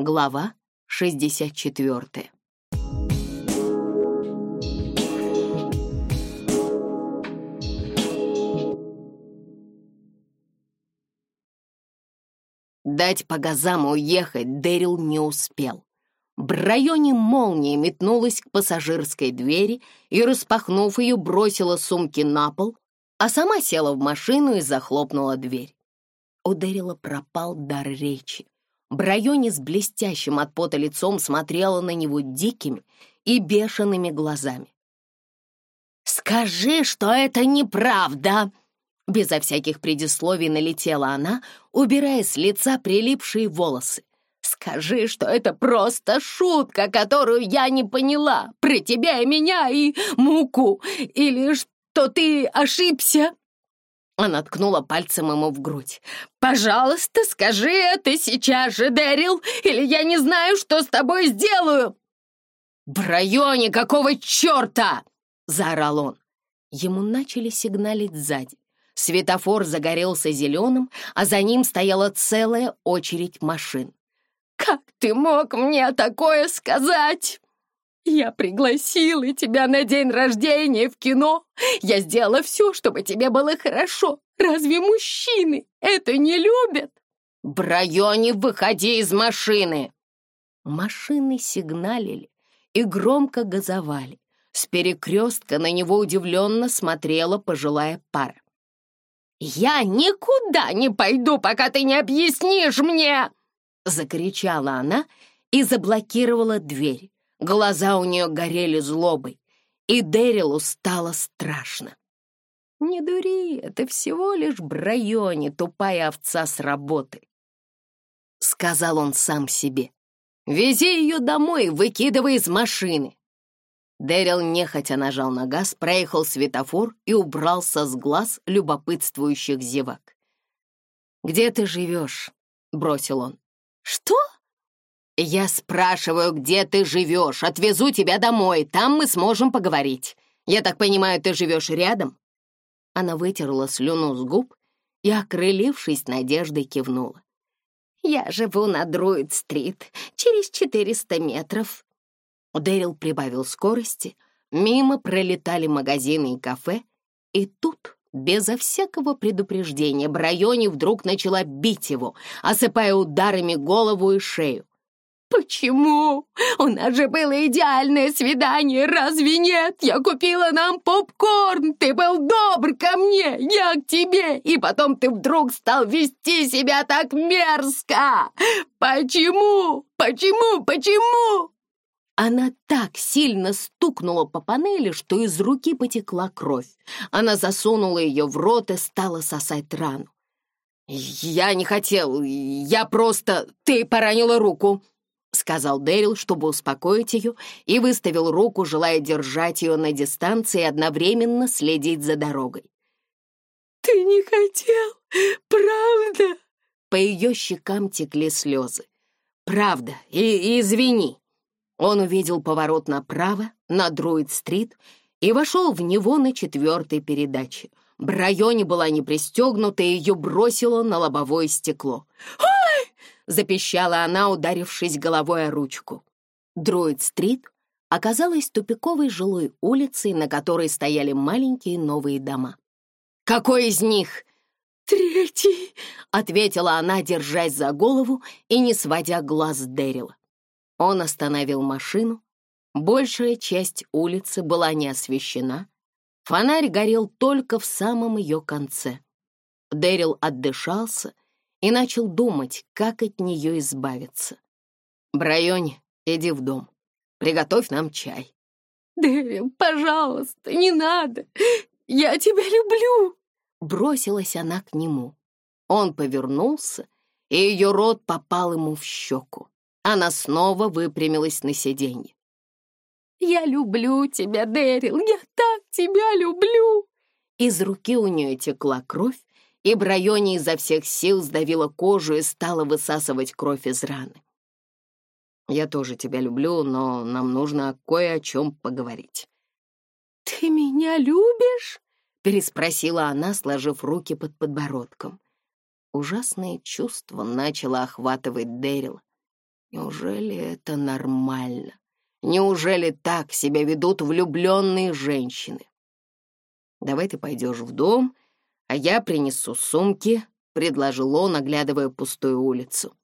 Глава 64. Дать по газам уехать Дэрил не успел. В районе молнии метнулась к пассажирской двери и, распахнув ее, бросила сумки на пол, а сама села в машину и захлопнула дверь. У Дэрила пропал дар речи. Брайони с блестящим от пота лицом смотрела на него дикими и бешеными глазами. «Скажи, что это неправда!» Безо всяких предисловий налетела она, убирая с лица прилипшие волосы. «Скажи, что это просто шутка, которую я не поняла, про тебя и меня и муку, или что ты ошибся!» Она ткнула пальцем ему в грудь. «Пожалуйста, скажи это сейчас же, Дэрил, или я не знаю, что с тобой сделаю!» «В районе какого черта!» — заорал он. Ему начали сигналить сзади. Светофор загорелся зеленым, а за ним стояла целая очередь машин. «Как ты мог мне такое сказать?» Я пригласила тебя на день рождения в кино. Я сделала все, чтобы тебе было хорошо. Разве мужчины это не любят? Брайони, выходи из машины!» Машины сигналили и громко газовали. С перекрестка на него удивленно смотрела пожилая пара. «Я никуда не пойду, пока ты не объяснишь мне!» Закричала она и заблокировала дверь. Глаза у нее горели злобой, и Дэрилу стало страшно. «Не дури, это всего лишь Брайони, тупая овца с работы», — сказал он сам себе. «Вези ее домой и выкидывай из машины». Дэрил нехотя нажал на газ, проехал светофор и убрался с глаз любопытствующих зевак. «Где ты живешь?» — бросил он. «Что?» «Я спрашиваю, где ты живешь. Отвезу тебя домой. Там мы сможем поговорить. Я так понимаю, ты живешь рядом?» Она вытерла слюну с губ и, окрылившись надеждой, кивнула. «Я живу на Друид-стрит, через 400 метров». Дэрил прибавил скорости, мимо пролетали магазины и кафе, и тут безо всякого предупреждения Брайони вдруг начала бить его, осыпая ударами голову и шею. Почему? У нас же было идеальное свидание, разве нет? Я купила нам попкорн, ты был добр ко мне, я к тебе, и потом ты вдруг стал вести себя так мерзко. Почему? Почему? Почему? Она так сильно стукнула по панели, что из руки потекла кровь. Она засунула ее в рот и стала сосать рану. «Я не хотел, я просто... Ты поранила руку!» сказал Дэрил, чтобы успокоить ее, и выставил руку, желая держать ее на дистанции и одновременно следить за дорогой. «Ты не хотел, правда?» По ее щекам текли слезы. «Правда, и, и извини». Он увидел поворот направо, на Друид-стрит, и вошел в него на четвертой передаче. Брайоне была не пристегнута, и ее бросило на лобовое стекло. «Ой!» запищала она, ударившись головой о ручку. Дроид-стрит оказалась тупиковой жилой улицей, на которой стояли маленькие новые дома. «Какой из них?» «Третий», — ответила она, держась за голову и не сводя глаз Дэрила. Он остановил машину. Большая часть улицы была не освещена. Фонарь горел только в самом ее конце. Дэрил отдышался и начал думать, как от нее избавиться. «Брайонь, иди в дом. Приготовь нам чай». «Дэвин, пожалуйста, не надо. Я тебя люблю!» Бросилась она к нему. Он повернулся, и ее рот попал ему в щеку. Она снова выпрямилась на сиденье. «Я люблю тебя, Дэрил, я так тебя люблю!» Из руки у нее текла кровь, и Брайоне изо всех сил сдавила кожу и стала высасывать кровь из раны. «Я тоже тебя люблю, но нам нужно кое о чем поговорить». «Ты меня любишь?» — переспросила она, сложив руки под подбородком. Ужасное чувство начало охватывать Дэрила. Неужели это нормально? Неужели так себя ведут влюбленные женщины? Давай ты пойдешь в дом «А я принесу сумки», — предложил он, оглядывая пустую улицу.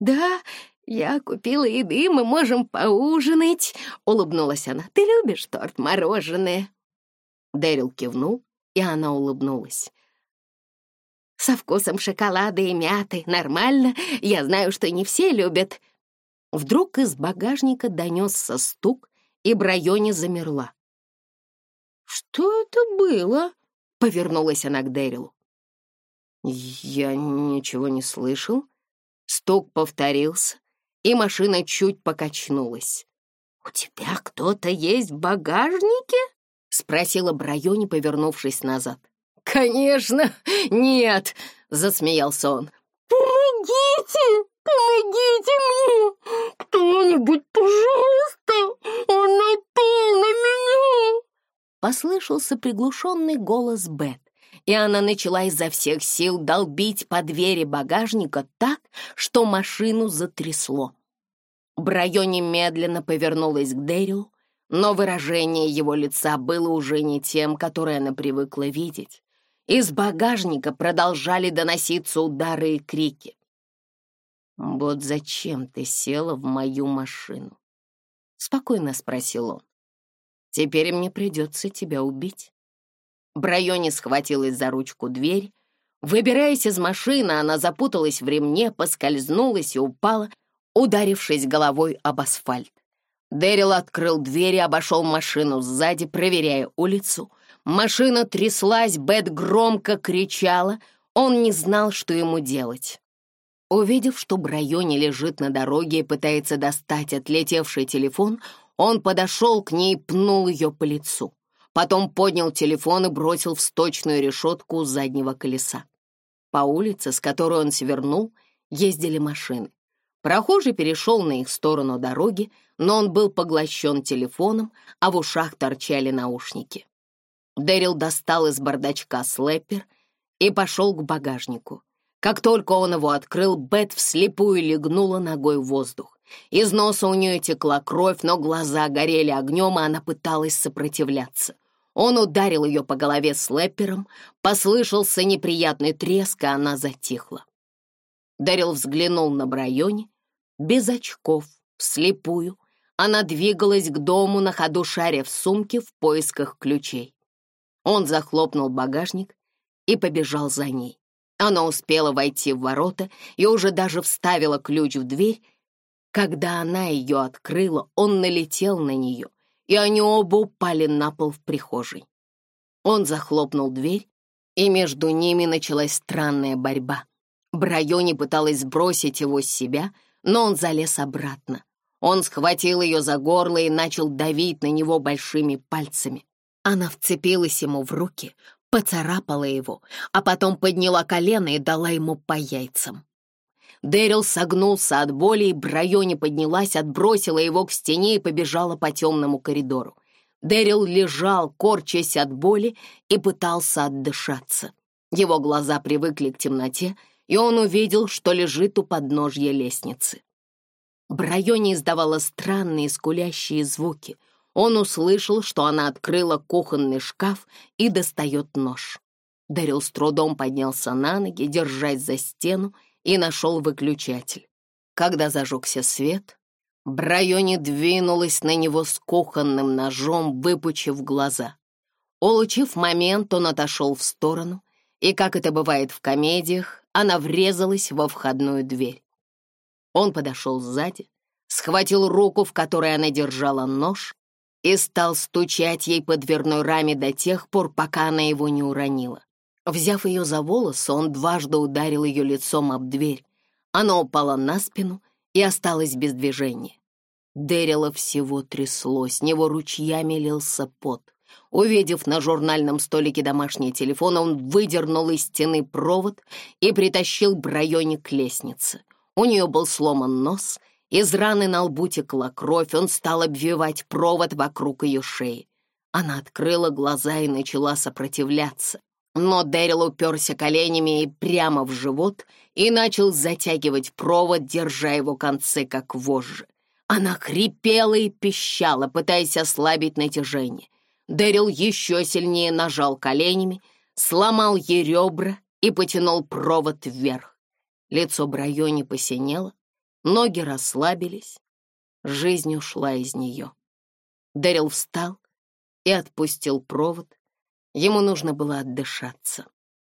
«Да, я купила еды, мы можем поужинать», — улыбнулась она. «Ты любишь торт-мороженое?» Дэрил кивнул, и она улыбнулась. «Со вкусом шоколада и мяты. Нормально. Я знаю, что не все любят». Вдруг из багажника донесся стук, и Брайоне замерла. «Что это было?» Повернулась она к Дэрилу. «Я ничего не слышал». Стук повторился, и машина чуть покачнулась. «У тебя кто-то есть в багажнике?» — спросила Брайони, повернувшись назад. «Конечно, нет!» — засмеялся он. «Помогите! Помогите мне! Кто-нибудь, пожалуйста! Она полными послышался приглушенный голос Бет, и она начала изо всех сил долбить по двери багажника так, что машину затрясло. Брайо немедленно повернулась к Дэрил, но выражение его лица было уже не тем, которое она привыкла видеть. Из багажника продолжали доноситься удары и крики. «Вот зачем ты села в мою машину?» — спокойно спросил он. Теперь мне придется тебя убить». Брайони схватилась за ручку дверь. Выбираясь из машины, она запуталась в ремне, поскользнулась и упала, ударившись головой об асфальт. Дэрил открыл дверь и обошел машину сзади, проверяя улицу. Машина тряслась, Бет громко кричала. Он не знал, что ему делать. Увидев, что Брайони лежит на дороге и пытается достать отлетевший телефон, он подошел к ней пнул ее по лицу. Потом поднял телефон и бросил в сточную решетку заднего колеса. По улице, с которой он свернул, ездили машины. Прохожий перешел на их сторону дороги, но он был поглощен телефоном, а в ушах торчали наушники. Дэрил достал из бардачка слэпер и пошел к багажнику. Как только он его открыл, Бет вслепую легнула ногой в воздух. Из носа у нее текла кровь, но глаза горели огнем, и а она пыталась сопротивляться. Он ударил ее по голове слэпером, послышался неприятный треск, и она затихла. Дарил взглянул на Брайоне, без очков, вслепую. Она двигалась к дому, на ходу шаря в сумке в поисках ключей. Он захлопнул багажник и побежал за ней. Она успела войти в ворота и уже даже вставила ключ в дверь, когда она ее открыла, он налетел на нее, и они оба упали на пол в прихожей. Он захлопнул дверь, и между ними началась странная борьба. Брайони пыталась сбросить его с себя, но он залез обратно. Он схватил ее за горло и начал давить на него большими пальцами. Она вцепилась ему в руки, поцарапала его, а потом подняла колено и дала ему по яйцам. Дэрил согнулся от боли, и Брайо поднялась, отбросила его к стене и побежала по темному коридору. Дэрил лежал, корчась от боли, и пытался отдышаться. Его глаза привыкли к темноте, и он увидел, что лежит у подножья лестницы. Брайоне издавала странные скулящие звуки. Он услышал, что она открыла кухонный шкаф и достает нож. Дэрил с трудом поднялся на ноги, держась за стену, и нашел выключатель. Когда зажегся свет, Брайони двинулась на него с кухонным ножом, выпучив глаза. Улучив момент, он отошел в сторону, и, как это бывает в комедиях, она врезалась во входную дверь. Он подошел сзади, схватил руку, в которой она держала нож, и стал стучать ей по дверной раме до тех пор, пока она его не уронила. Взяв ее за волосы, он дважды ударил ее лицом об дверь. Она упала на спину и осталась без движения. Дэрила всего трясло, с него ручьями лился пот. Увидев на журнальном столике домашний телефон, он выдернул из стены провод и притащил Брайоне к лестнице. У нее был сломан нос, из раны на лбу текла кровь, он стал обвивать провод вокруг ее шеи. Она открыла глаза и начала сопротивляться. Но Дэрил уперся коленями прямо в живот и начал затягивать провод, держа его концы как вожжи. Она хрипела и пищала, пытаясь ослабить натяжение. Дэрил еще сильнее нажал коленями, сломал ей ребра и потянул провод вверх. Лицо Брайони посинело, ноги расслабились, жизнь ушла из нее. Дэрил встал и отпустил провод, Ему нужно было отдышаться.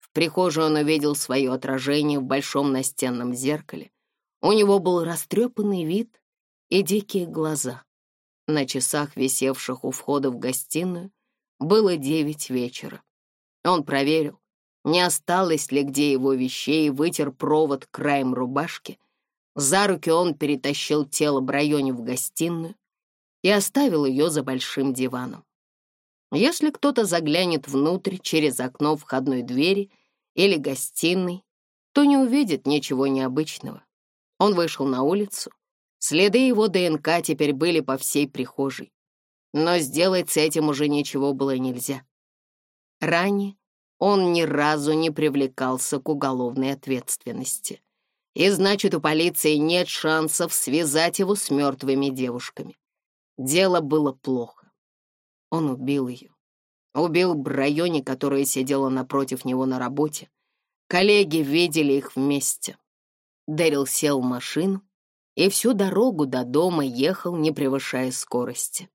В прихожей он увидел свое отражение в большом настенном зеркале. У него был растрепанный вид и дикие глаза. На часах, висевших у входа в гостиную, было девять вечера. Он проверил, не осталось ли где его вещей, вытер провод краем рубашки. За руки он перетащил тело Брайони в гостиную и оставил ее за большим диваном. Если кто-то заглянет внутрь через окно входной двери или гостиной, то не увидит ничего необычного. Он вышел на улицу. Следы его ДНК теперь были по всей прихожей. Но сделать с этим уже ничего было нельзя. Ранее он ни разу не привлекался к уголовной ответственности. И значит, у полиции нет шансов связать его с мертвыми девушками. Дело было плохо. Он убил ее. Убил в районе, которая сидела напротив него на работе. Коллеги видели их вместе. Дэрил сел в машину и всю дорогу до дома ехал, не превышая скорости.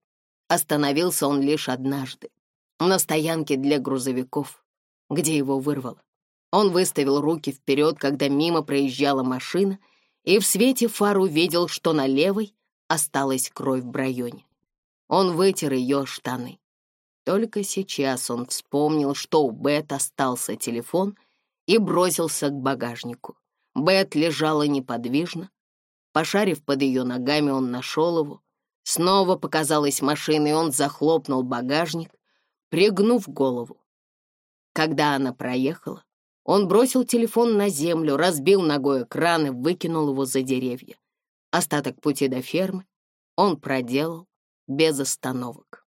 Остановился он лишь однажды, на стоянке для грузовиков, где его вырвало. Он выставил руки вперед, когда мимо проезжала машина, и в свете фар увидел, что на левой осталась кровь в районе. Он вытер ее штаны. Только сейчас он вспомнил, что у Бет остался телефон и бросился к багажнику. Бет лежала неподвижно. Пошарив под ее ногами, он нашел его. Снова показалась машина, и он захлопнул багажник, пригнув голову. Когда она проехала, он бросил телефон на землю, разбил ногой экран и выкинул его за деревья. Остаток пути до фермы он проделал без остановок.